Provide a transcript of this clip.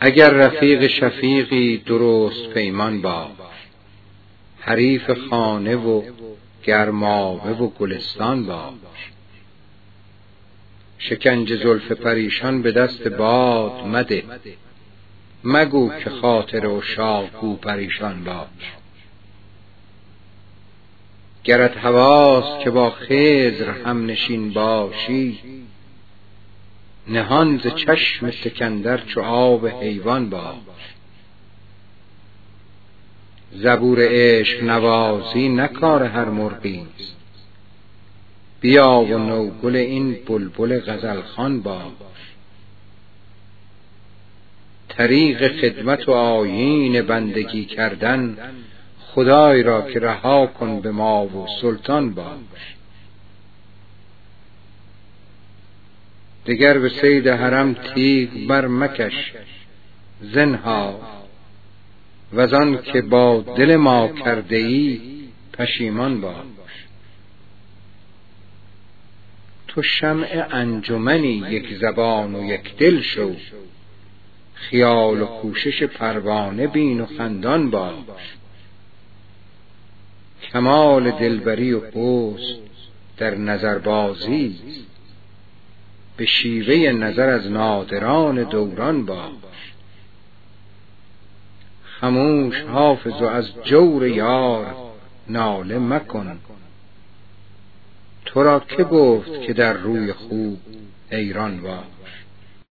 اگر رفیق شفیقی درست پیمان باش حریف خانه و گرمابه و گلستان باش. شکنج زلف پریشان به دست باد مده مگو که خاطر و شاکو پریشان باش. گرت هواست که با خزر هم نشین باشی نهان ز چشم سکندر چو آب حیوان باش زبور عشق نوازی نکار هر مرغی بیا و نوگل این بلبل غزلخوان باش طریق خدمت و آیین بندگی کردن خدای را که رها کن به ما و سلطان باش دگر به سید حرم تیغ بر مکش زنها و که با دل ما کرده ای پشیمان باش. تو شمع انجمنی یک زبان و یک دل شو. خیال و کوشش پروانه بین و خندان باش. کمال دلبری و پست در نظربازی به شیوه نظر از نادران دوران باش. خموش حافظ و از جور یار ناله مکن. تو را که گفت که در روی خوب ایران باش.